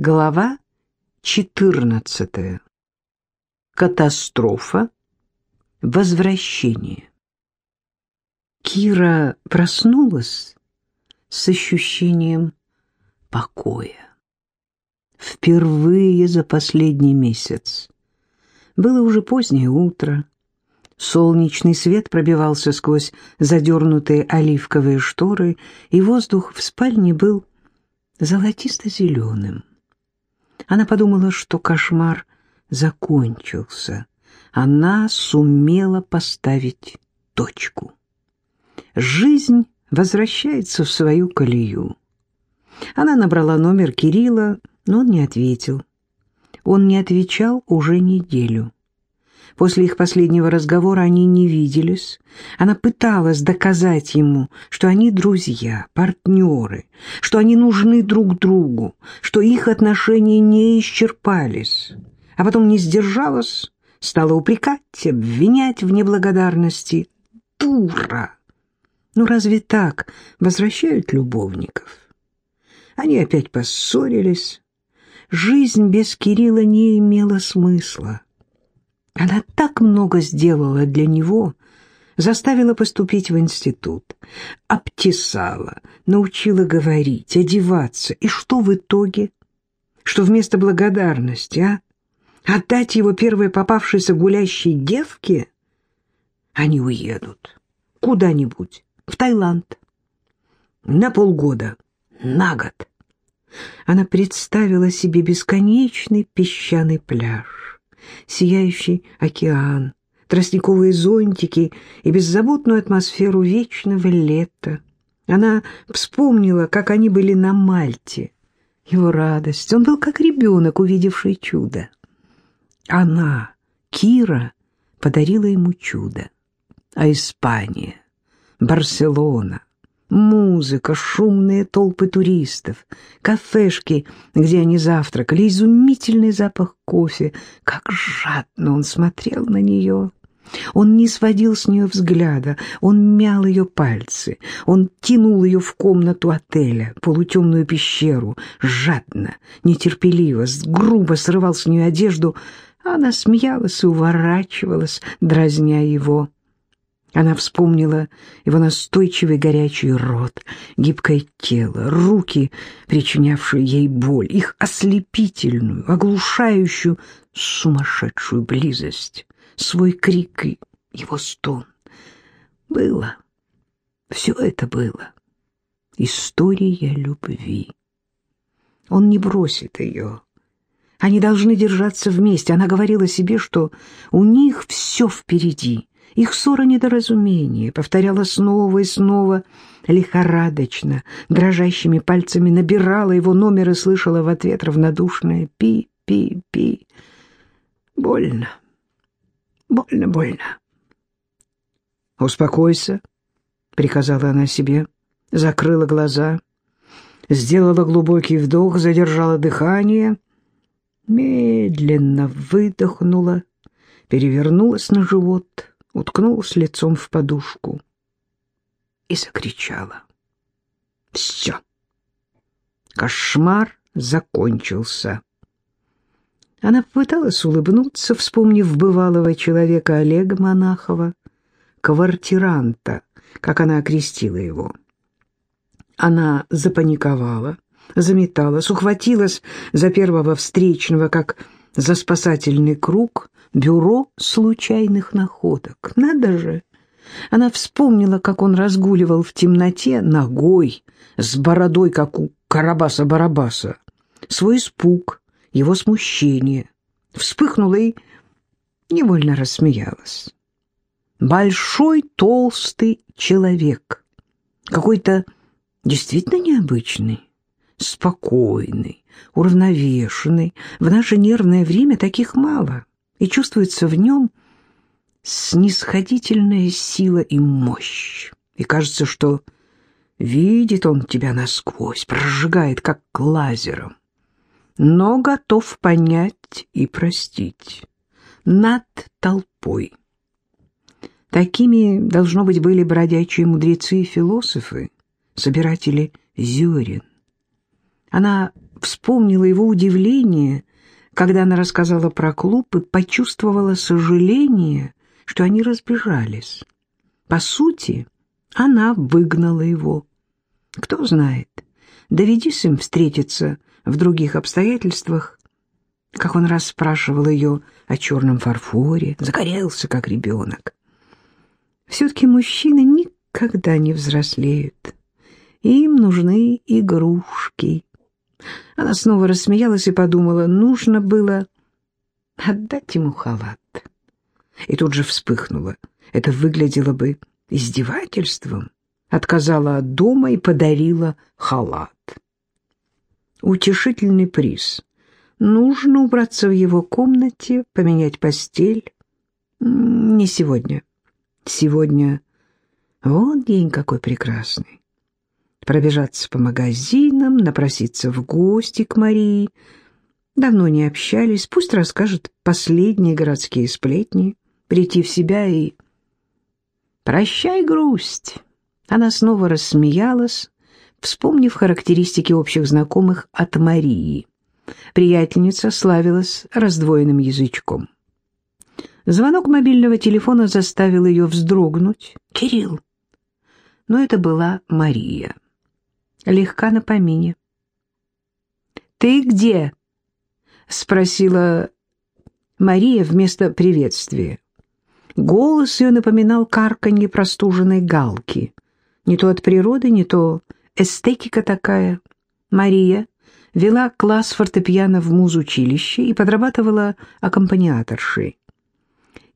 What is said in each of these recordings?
Глава 14. Катастрофа. Возвращение. Кира проснулась с ощущением покоя. Впервые за последний месяц. Было уже позднее утро. Солнечный свет пробивался сквозь задернутые оливковые шторы, и воздух в спальне был золотисто-зеленым. Она подумала, что кошмар закончился. Она сумела поставить точку. Жизнь возвращается в свою колею. Она набрала номер Кирилла, но он не ответил. Он не отвечал уже неделю. После их последнего разговора они не виделись. Она пыталась доказать ему, что они друзья, партнеры, что они нужны друг другу, что их отношения не исчерпались. А потом не сдержалась, стала упрекать, обвинять в неблагодарности. Дура! Ну разве так возвращают любовников? Они опять поссорились. Жизнь без Кирилла не имела смысла. Она так много сделала для него, заставила поступить в институт, обтесала, научила говорить, одеваться. И что в итоге? Что вместо благодарности, а? Отдать его первой попавшейся гулящей девке? Они уедут. Куда-нибудь. В Таиланд. На полгода. На год. Она представила себе бесконечный песчаный пляж сияющий океан, тростниковые зонтики и беззаботную атмосферу вечного лета. Она вспомнила, как они были на Мальте. Его радость. Он был как ребенок, увидевший чудо. Она, Кира, подарила ему чудо. А Испания, Барселона, Музыка, шумные толпы туристов, кафешки, где они завтракали, изумительный запах кофе. Как жадно он смотрел на нее. Он не сводил с нее взгляда, он мял ее пальцы, он тянул ее в комнату отеля, полутемную пещеру, жадно, нетерпеливо, грубо срывал с нее одежду, она смеялась и уворачивалась, дразня его. Она вспомнила его настойчивый горячий рот, гибкое тело, руки, причинявшие ей боль, их ослепительную, оглушающую, сумасшедшую близость, свой крик и его стон. Было, все это было. История любви. Он не бросит ее. Они должны держаться вместе. Она говорила себе, что у них все впереди — их ссора недоразумение, повторяла снова и снова, лихорадочно, дрожащими пальцами набирала его номер и слышала в ответ равнодушное «пи-пи-пи». Больно, больно, больно. «Успокойся», — приказала она себе, закрыла глаза, сделала глубокий вдох, задержала дыхание, медленно выдохнула, перевернулась на живот — уткнулась лицом в подушку и закричала. «Все! Кошмар закончился!» Она попыталась улыбнуться, вспомнив бывалого человека Олега Монахова, квартиранта, как она окрестила его. Она запаниковала, заметалась, ухватилась за первого встречного, как за спасательный круг, бюро случайных находок. Надо же! Она вспомнила, как он разгуливал в темноте ногой, с бородой, как у Карабаса-Барабаса. Свой испуг, его смущение. Вспыхнула и невольно рассмеялась. Большой толстый человек, какой-то действительно необычный, спокойный, уравновешенный. В наше нервное время таких мало и чувствуется в нем снисходительная сила и мощь. И кажется, что видит он тебя насквозь, прожигает, как лазером, но готов понять и простить над толпой. Такими, должно быть, были бродячие мудрецы и философы, собиратели зерен. Она вспомнила его удивление, когда она рассказала про клуб и почувствовала сожаление, что они разбежались. По сути, она выгнала его. Кто знает, доведись им встретиться в других обстоятельствах, как он расспрашивал ее о черном фарфоре, загорелся, как ребенок. Все-таки мужчины никогда не взрослеют. Им нужны игрушки. Она снова рассмеялась и подумала, нужно было отдать ему халат. И тут же вспыхнула. Это выглядело бы издевательством. Отказала от дома и подарила халат. Утешительный приз. Нужно убраться в его комнате, поменять постель. Не сегодня. Сегодня вот день какой прекрасный. Пробежаться по магазинам, напроситься в гости к Марии. Давно не общались, пусть расскажет последние городские сплетни, прийти в себя и... «Прощай, грусть!» Она снова рассмеялась, вспомнив характеристики общих знакомых от Марии. Приятельница славилась раздвоенным язычком. Звонок мобильного телефона заставил ее вздрогнуть. «Кирилл!» Но это была Мария. Легка на помине. «Ты где?» — спросила Мария вместо приветствия. Голос ее напоминал карканье простуженной галки. Не то от природы, не то эстетика такая. Мария вела класс фортепиано в музучилище и подрабатывала аккомпаниаторшей.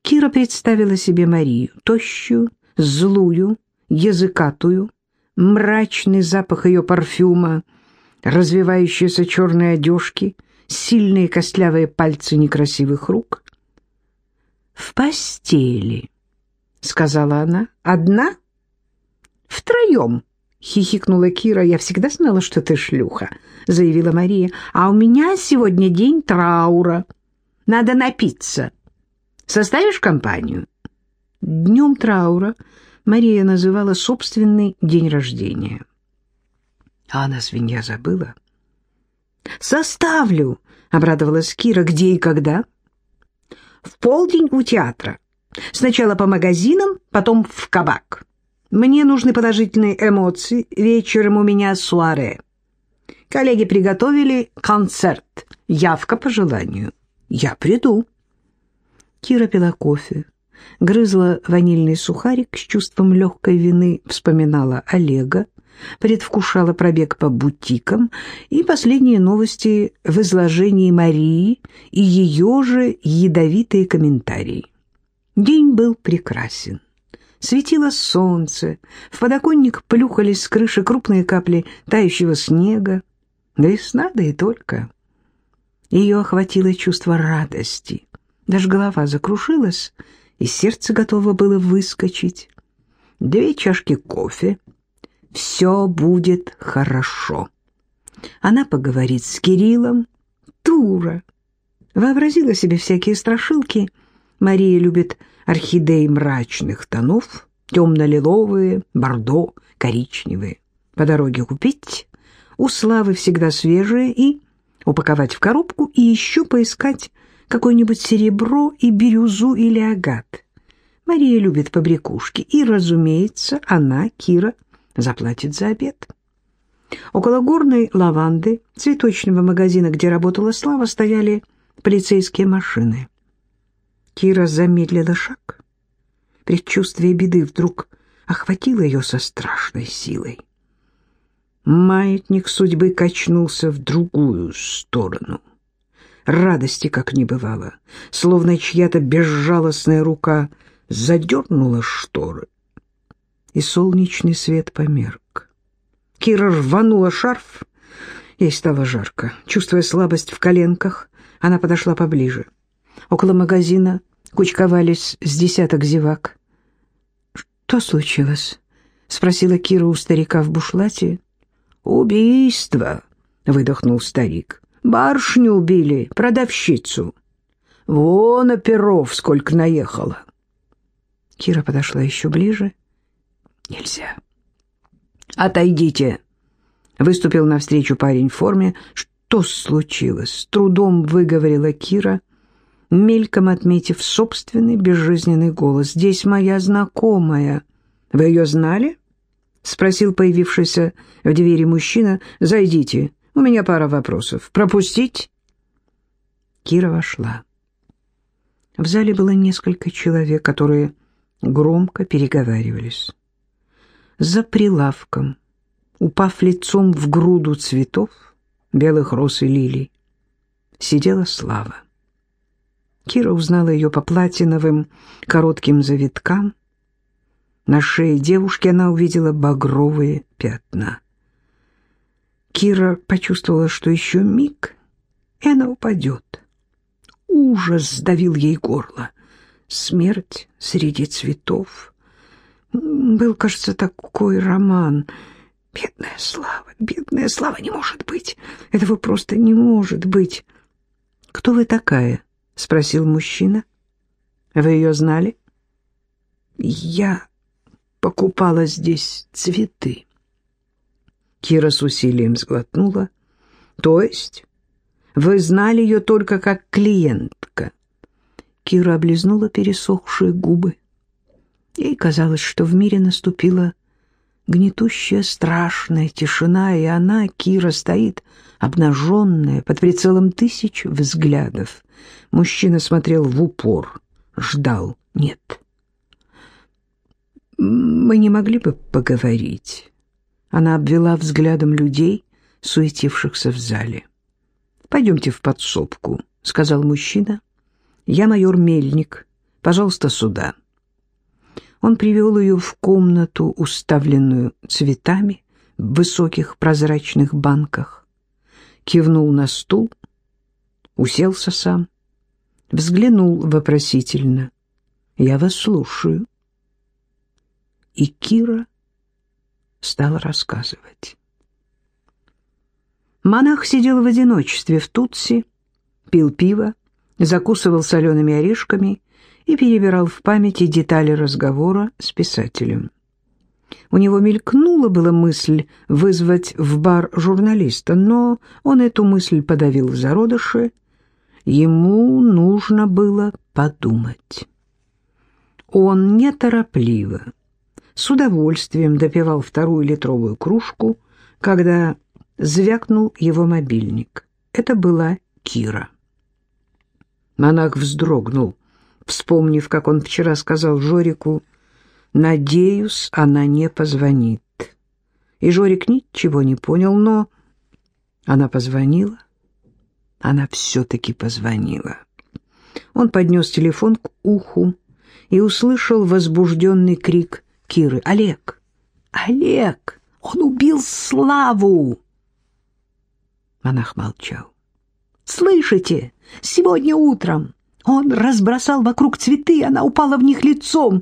Кира представила себе Марию, тощую, злую, языкатую, мрачный запах ее парфюма, развивающиеся черные одежки, сильные костлявые пальцы некрасивых рук. «В постели», — сказала она. «Одна?» «Втроем», — хихикнула Кира. «Я всегда знала, что ты шлюха», — заявила Мария. «А у меня сегодня день траура. Надо напиться. Составишь компанию?» Днем траура Мария называла собственный день рождения. А она, свинья, забыла. «Составлю!» — обрадовалась Кира. «Где и когда?» «В полдень у театра. Сначала по магазинам, потом в кабак. Мне нужны положительные эмоции. Вечером у меня суаре. Коллеги приготовили концерт. Явка по желанию. Я приду». Кира пила кофе, грызла ванильный сухарик с чувством легкой вины, вспоминала Олега, предвкушала пробег по бутикам и последние новости в изложении Марии и ее же ядовитые комментарии. День был прекрасен. Светило солнце, в подоконник плюхались с крыши крупные капли тающего снега. Весна, да и только. Ее охватило чувство радости. Даже голова закружилась, и сердце готово было выскочить. Две чашки кофе. Все будет хорошо. Она поговорит с Кириллом. Тура. Вообразила себе всякие страшилки. Мария любит орхидеи мрачных тонов, темно-лиловые, бордо, коричневые. По дороге купить. У Славы всегда свежие и упаковать в коробку и еще поискать какое-нибудь серебро и бирюзу или агат. Мария любит побрякушки, и, разумеется, она, Кира, заплатит за обед. Около горной лаванды, цветочного магазина, где работала Слава, стояли полицейские машины. Кира замедлила шаг. Предчувствие беды вдруг охватило ее со страшной силой. Маятник судьбы качнулся в другую сторону — радости как не бывало, словно чья-то безжалостная рука задернула шторы, и солнечный свет померк. Кира рванула шарф, ей стало жарко. Чувствуя слабость в коленках, она подошла поближе. Около магазина кучковались с десяток зевак. «Что случилось?» — спросила Кира у старика в бушлате. «Убийство!» — выдохнул старик. Барышню убили, продавщицу. Вон, а перов сколько наехало. Кира подошла еще ближе. Нельзя. Отойдите. Выступил навстречу парень в форме. что случилось?» — с трудом выговорила Кира, мельком отметив собственный безжизненный голос. «Здесь моя знакомая. Вы ее знали?» — спросил появившийся в двери мужчина. «Зайдите, у меня пара вопросов. Пропустить?» Кира вошла. В зале было несколько человек, которые громко переговаривались. За прилавком, упав лицом в груду цветов, белых роз и лилий, сидела Слава. Кира узнала ее по платиновым коротким завиткам. На шее девушки она увидела багровые пятна. Кира почувствовала, что еще миг, и она упадет. Ужас сдавил ей горло. Смерть среди цветов. Был, кажется, такой роман. Бедная Слава, бедная Слава, не может быть. Этого просто не может быть. Кто вы такая? — спросил мужчина. «Вы ее знали?» «Я покупала здесь цветы». Кира с усилием сглотнула. «То есть вы знали ее только как клиентка?» Кира облизнула пересохшие губы. Ей казалось, что в мире наступила гнетущая страшная тишина, и она, Кира, стоит обнаженная под прицелом тысяч взглядов. Мужчина смотрел в упор, ждал. Нет. «Мы не могли бы поговорить?» Она обвела взглядом людей, суетившихся в зале. «Пойдемте в подсобку», — сказал мужчина. «Я майор Мельник. Пожалуйста, сюда». Он привел ее в комнату, уставленную цветами в высоких прозрачных банках. Кивнул на стул, уселся сам взглянул вопросительно. «Я вас слушаю». И Кира стала рассказывать. Монах сидел в одиночестве в Тутси, пил пиво, закусывал солеными орешками и перебирал в памяти детали разговора с писателем. У него мелькнула была мысль вызвать в бар журналиста, но он эту мысль подавил в зародыше Ему нужно было подумать. Он неторопливо, с удовольствием допивал вторую литровую кружку, когда звякнул его мобильник. Это была Кира. Монах вздрогнул, вспомнив, как он вчера сказал Жорику, «Надеюсь, она не позвонит». И Жорик ничего не понял, но она позвонила. Она все-таки позвонила. Он поднес телефон к уху и услышал возбужденный крик Киры. «Олег! Олег! Он убил Славу!» Монах молчал. «Слышите? Сегодня утром он разбросал вокруг цветы, она упала в них лицом».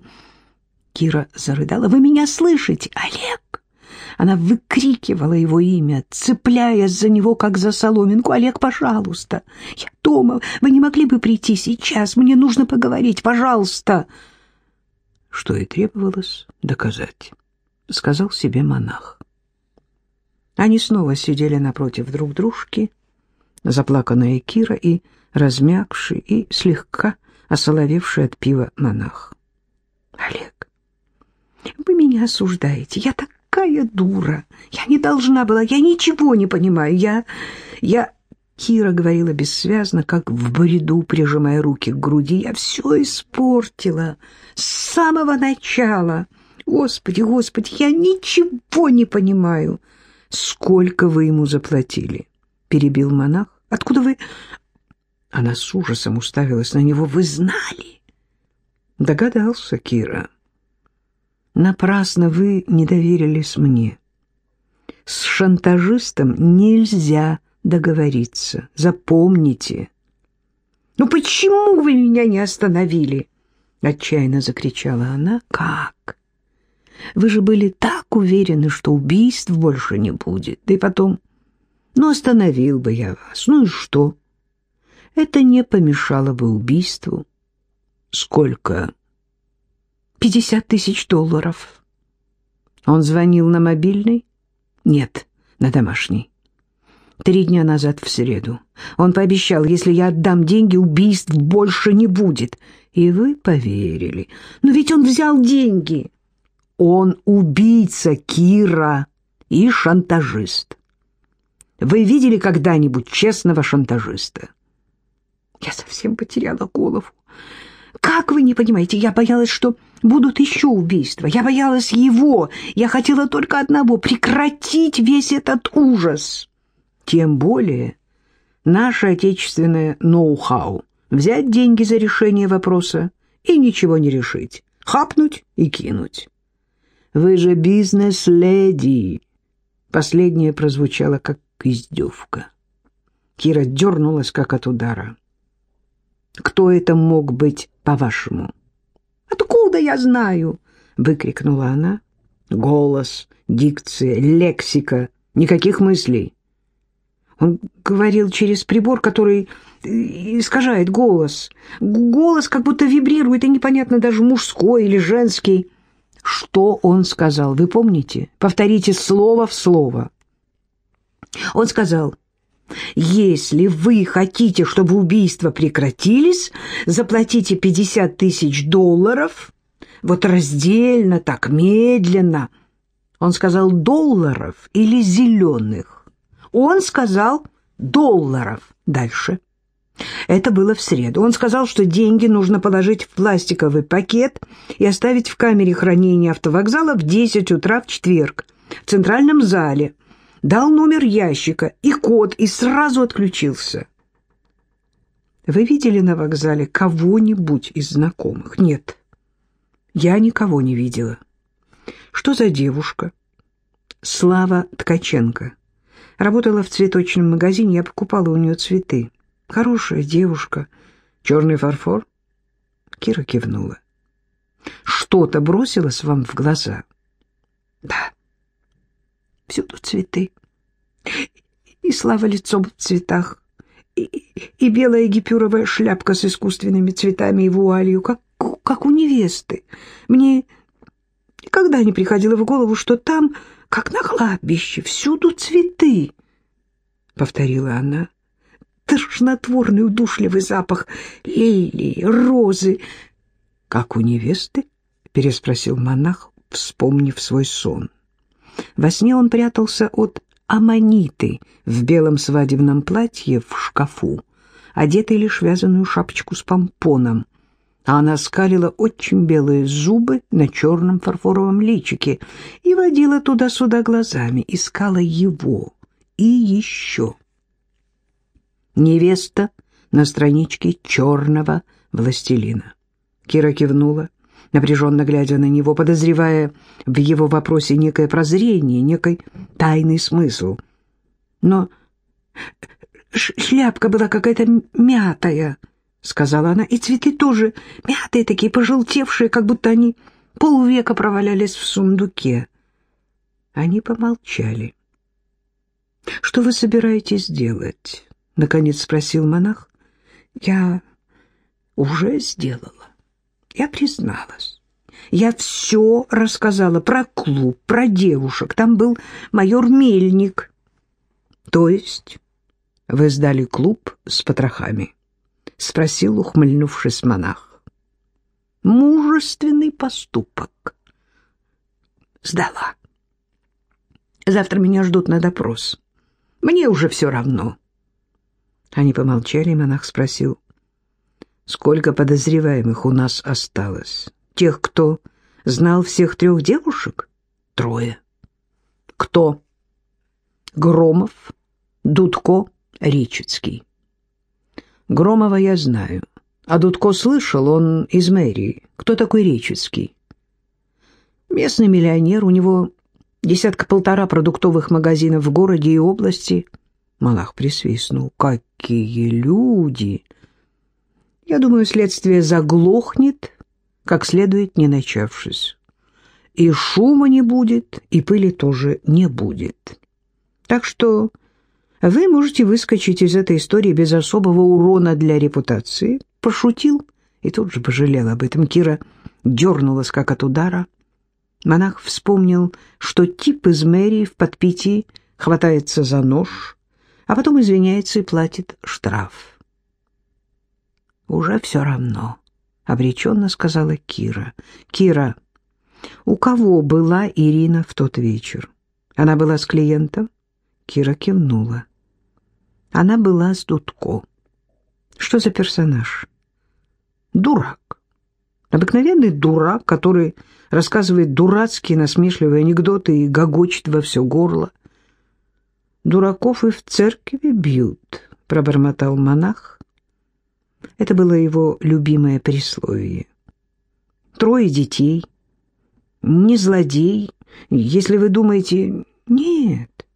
Кира зарыдала. «Вы меня слышите? Олег!» Она выкрикивала его имя, цепляясь за него, как за соломинку. «Олег, пожалуйста, я дома. Вы не могли бы прийти сейчас? Мне нужно поговорить, пожалуйста!» Что и требовалось доказать, сказал себе монах. Они снова сидели напротив друг дружки, заплаканная Кира и размягший и слегка осоловевший от пива монах. «Олег, вы меня осуждаете. Я так какая дура! Я не должна была, я ничего не понимаю, я... я...» Кира говорила бессвязно, как в бреду, прижимая руки к груди. «Я все испортила с самого начала. Господи, Господи, я ничего не понимаю!» «Сколько вы ему заплатили?» — перебил монах. «Откуда вы...» Она с ужасом уставилась на него. «Вы знали?» Догадался Кира. Напрасно вы не доверились мне. С шантажистом нельзя договориться. Запомните. «Ну почему вы меня не остановили?» Отчаянно закричала она. «Как? Вы же были так уверены, что убийств больше не будет. Да и потом, ну остановил бы я вас. Ну и что? Это не помешало бы убийству. Сколько Пятьдесят тысяч долларов. Он звонил на мобильный? Нет, на домашний. Три дня назад в среду. Он пообещал, если я отдам деньги, убийств больше не будет. И вы поверили. Но ведь он взял деньги. Он убийца Кира и шантажист. Вы видели когда-нибудь честного шантажиста? Я совсем потеряла голову. Как вы не понимаете, я боялась, что будут еще убийства. Я боялась его. Я хотела только одного — прекратить весь этот ужас. Тем более наше отечественное ноу-хау — взять деньги за решение вопроса и ничего не решить, хапнуть и кинуть. Вы же бизнес-леди. Последнее прозвучало как издевка. Кира дернулась, как от удара. «Кто это мог быть, по-вашему?» «Откуда я знаю?» — выкрикнула она. Голос, дикция, лексика, никаких мыслей. Он говорил через прибор, который искажает голос. Голос как будто вибрирует, и непонятно даже мужской или женский. Что он сказал, вы помните? Повторите слово в слово. Он сказал, если вы хотите, чтобы убийства прекратились, заплатите 50 тысяч долларов, вот раздельно, так медленно. Он сказал долларов или зеленых. Он сказал долларов. Дальше. Это было в среду. Он сказал, что деньги нужно положить в пластиковый пакет и оставить в камере хранения автовокзала в 10 утра в четверг в центральном зале – дал номер ящика и код и сразу отключился. Вы видели на вокзале кого-нибудь из знакомых? Нет, я никого не видела. Что за девушка? Слава Ткаченко. Работала в цветочном магазине, я покупала у нее цветы. Хорошая девушка. Черный фарфор? Кира кивнула. Что-то бросилось вам в глаза? Да. Всюду цветы. И слава лицом в цветах. И, и белая гипюровая шляпка с искусственными цветами и вуалью, как, как у невесты. Мне никогда не приходило в голову, что там, как на кладбище, всюду цветы, — повторила она. Тошнотворный удушливый запах лилии, розы. — Как у невесты? — переспросил монах, вспомнив свой сон. — во сне он прятался от аманиты в белом свадебном платье в шкафу, одетый лишь вязаную шапочку с помпоном, а она скалила очень белые зубы на черном фарфоровом личике и водила туда-сюда глазами, искала его и еще. Невеста на страничке черного властелина. Кира кивнула напряженно глядя на него, подозревая в его вопросе некое прозрение, некий тайный смысл. Но шляпка была какая-то мятая, — сказала она, — и цветы тоже мятые такие, пожелтевшие, как будто они полвека провалялись в сундуке. Они помолчали. — Что вы собираетесь делать? — наконец спросил монах. — Я уже сделала. Я призналась. Я все рассказала про клуб, про девушек. Там был майор Мельник. То есть вы сдали клуб с потрохами? Спросил, ухмыльнувшись монах. Мужественный поступок. Сдала. Завтра меня ждут на допрос. Мне уже все равно. Они помолчали, и монах спросил. Сколько подозреваемых у нас осталось? Тех, кто знал всех трех девушек? Трое. Кто? Громов, Дудко, Ричицкий. Громова я знаю. А Дудко слышал, он из мэрии. Кто такой Ричицкий? Местный миллионер, у него десятка-полтора продуктовых магазинов в городе и области. Малах присвистнул. Какие люди! Я думаю, следствие заглохнет, как следует, не начавшись. И шума не будет, и пыли тоже не будет. Так что вы можете выскочить из этой истории без особого урона для репутации. Пошутил и тут же пожалел об этом. Кира дернулась, как от удара. Монах вспомнил, что тип из мэрии в подпитии хватается за нож, а потом извиняется и платит штраф. «Уже все равно», — обреченно сказала Кира. «Кира, у кого была Ирина в тот вечер? Она была с клиентом?» Кира кивнула. Она была с Дудко. Что за персонаж? Дурак. Обыкновенный дурак, который рассказывает дурацкие насмешливые анекдоты и гогочет во все горло. «Дураков и в церкви бьют», — пробормотал монах. Это было его любимое присловие. «Трое детей. Не злодей. Если вы думаете... Нет,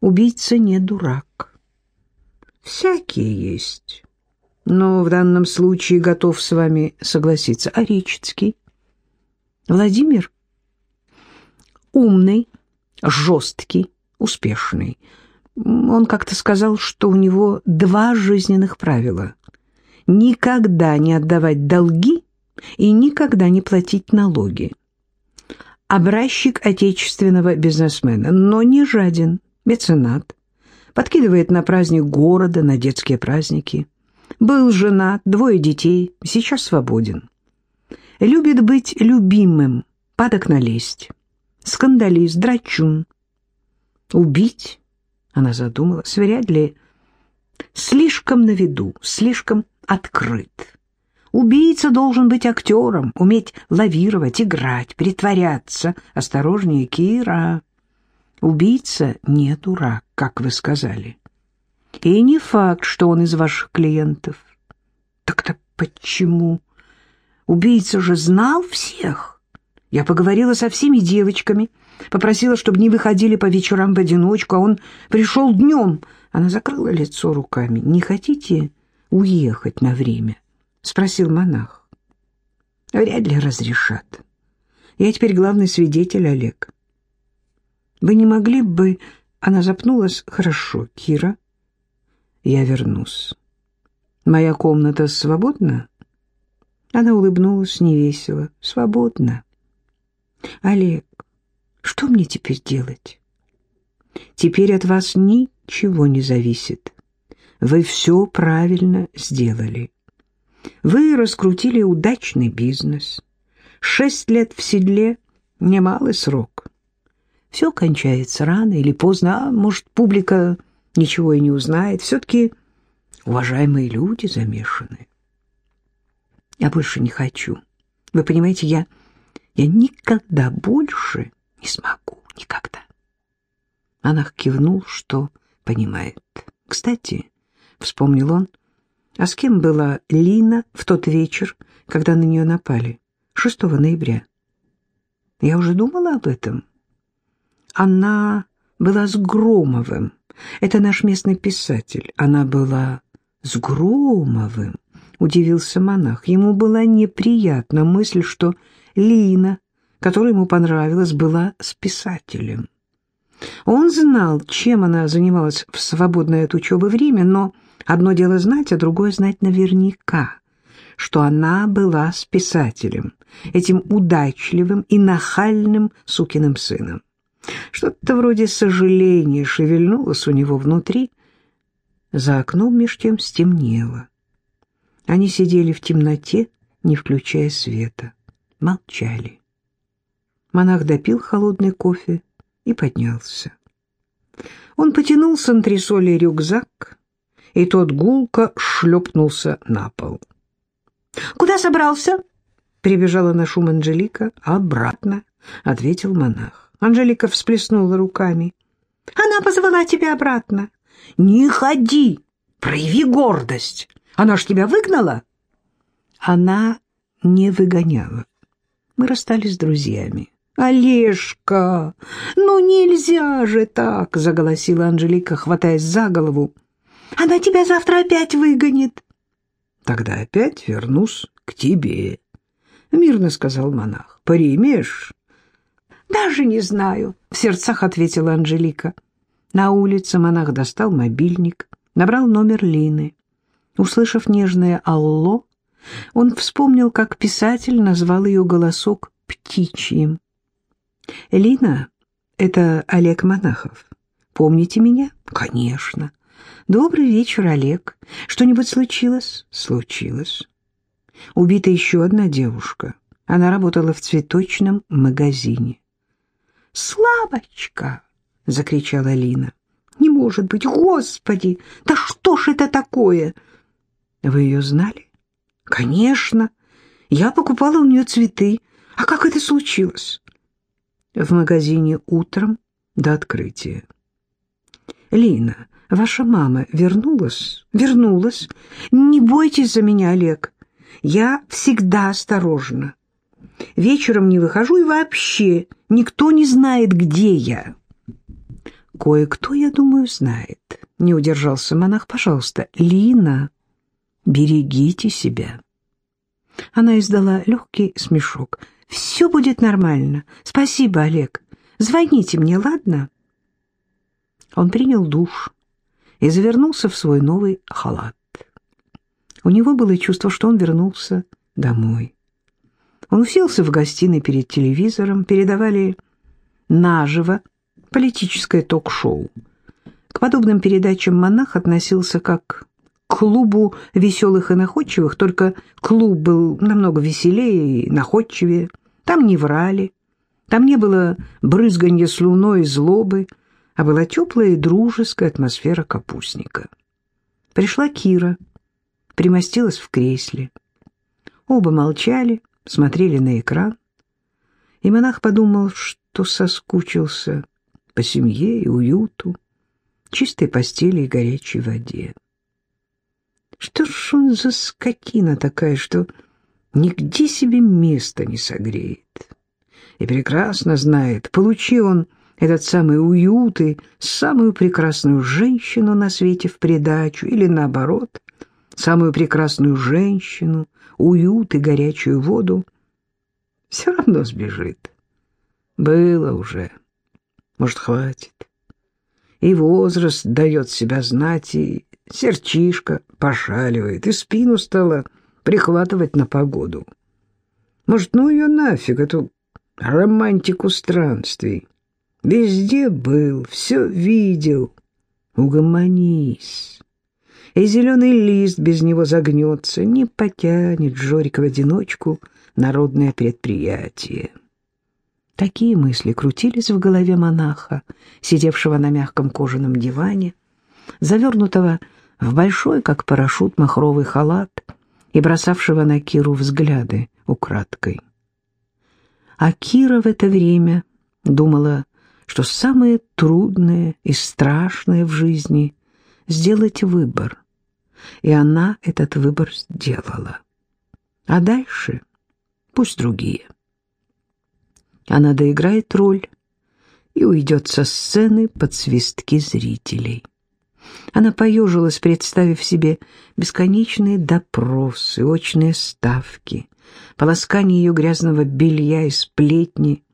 убийца не дурак. Всякие есть» но в данном случае готов с вами согласиться. А Речицкий? Владимир? Умный, жесткий, успешный. Он как-то сказал, что у него два жизненных правила. Никогда не отдавать долги и никогда не платить налоги. Образчик отечественного бизнесмена, но не жаден, меценат. Подкидывает на праздник города, на детские праздники. Был женат, двое детей, сейчас свободен. Любит быть любимым, падок на лесть. Скандалист, драчун. Убить, она задумалась, вряд ли. Слишком на виду, слишком открыт. Убийца должен быть актером, уметь лавировать, играть, притворяться. Осторожнее, Кира. Убийца не дурак, как вы сказали. И не факт, что он из ваших клиентов. Так-то почему? Убийца же знал всех. Я поговорила со всеми девочками, попросила, чтобы не выходили по вечерам в одиночку, а он пришел днем. Она закрыла лицо руками. «Не хотите уехать на время?» — спросил монах. «Вряд ли разрешат. Я теперь главный свидетель, Олег. Вы не могли бы...» Она запнулась. «Хорошо, Кира, я вернусь. Моя комната свободна? Она улыбнулась невесело. Свободна. Олег, что мне теперь делать? Теперь от вас ничего не зависит. Вы все правильно сделали. Вы раскрутили удачный бизнес. Шесть лет в седле — немалый срок. Все кончается рано или поздно, а может, публика ничего и не узнает. Все-таки уважаемые люди замешаны. Я больше не хочу. Вы понимаете, я, я никогда больше не смогу. Никогда. Она кивнул, что понимает. Кстати, вспомнил он, а с кем была Лина в тот вечер, когда на нее напали? 6 ноября. Я уже думала об этом. Она была с Громовым. Это наш местный писатель. Она была с Громовым, удивился монах. Ему была неприятна мысль, что Лина, которая ему понравилась, была с писателем. Он знал, чем она занималась в свободное от учебы время, но одно дело знать, а другое знать наверняка, что она была с писателем, этим удачливым и нахальным сукиным сыном. Что-то вроде сожаления шевельнулось у него внутри. За окном меж тем стемнело. Они сидели в темноте, не включая света. Молчали. Монах допил холодный кофе и поднялся. Он потянул с антресоли рюкзак, и тот гулко шлепнулся на пол. «Куда собрался?» — прибежала на шум Анжелика. «Обратно», — ответил монах. Анжелика всплеснула руками. «Она позвала тебя обратно». «Не ходи! Прояви гордость! Она ж тебя выгнала?» Она не выгоняла. Мы расстались с друзьями. «Олежка, ну нельзя же так!» — заголосила Анжелика, хватаясь за голову. «Она тебя завтра опять выгонит!» «Тогда опять вернусь к тебе», — мирно сказал монах. «Примешь?» «Даже не знаю», — в сердцах ответила Анжелика. На улице монах достал мобильник, набрал номер Лины. Услышав нежное «Алло», он вспомнил, как писатель назвал ее голосок птичьим. «Лина, это Олег Монахов. Помните меня?» «Конечно. «Добрый вечер, Олег. Что-нибудь случилось?» «Случилось. Убита еще одна девушка. Она работала в цветочном магазине». «Славочка!» — закричала Лина. «Не может быть! Господи! Да что ж это такое?» «Вы ее знали?» «Конечно. Я покупала у нее цветы. А как это случилось?» «В магазине утром до открытия». «Лина, ваша мама вернулась?» «Вернулась. Не бойтесь за меня, Олег. Я всегда осторожна. Вечером не выхожу и вообще никто не знает, где я». «Кое-кто, я думаю, знает», — не удержался монах. «Пожалуйста, Лина, берегите себя». Она издала легкий смешок. «Все будет нормально. Спасибо, Олег. Звоните мне, ладно?» Он принял душ и завернулся в свой новый халат. У него было чувство, что он вернулся домой. Он уселся в гостиной перед телевизором, передавали наживо политическое ток-шоу. К подобным передачам монах относился как клубу веселых и находчивых, только клуб был намного веселее и находчивее. Там не врали, там не было брызганья слюной и злобы, а была теплая и дружеская атмосфера капустника. Пришла Кира, примостилась в кресле. Оба молчали, смотрели на экран, и монах подумал, что соскучился по семье и уюту, чистой постели и горячей воде. Что ж он за скотина такая, что нигде себе места не согреет? И прекрасно знает, получи он этот самый уют и самую прекрасную женщину на свете в придачу, или наоборот, самую прекрасную женщину, уют и горячую воду, все равно сбежит. Было уже. Может, хватит. И возраст дает себя знать, и серчишка пошаливает, и спину стала прихватывать на погоду. Может, ну ее нафиг, эту романтику странствий. Везде был, все видел. Угомонись. И зеленый лист без него загнется, не потянет Жорика в одиночку народное предприятие. Такие мысли крутились в голове монаха, сидевшего на мягком кожаном диване, завернутого в большой, как парашют, махровый халат и бросавшего на Киру взгляды украдкой. А Кира в это время думала, что самое трудное и страшное в жизни — сделать выбор. И она этот выбор сделала. А дальше пусть другие. Она доиграет роль и уйдет со сцены под свистки зрителей. Она поежилась, представив себе бесконечные допросы, очные ставки, полоскание ее грязного белья и сплетни.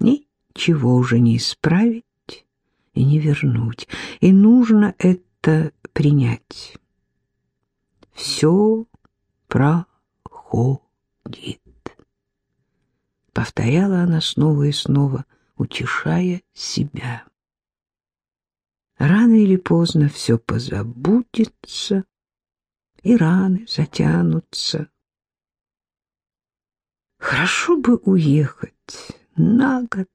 Ничего уже не исправить и не вернуть, и нужно это принять. Все проходит повторяла она снова и снова, утешая себя. Рано или поздно все позабудется, и раны затянутся. Хорошо бы уехать на год,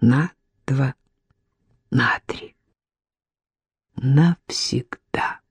на два, на три, навсегда.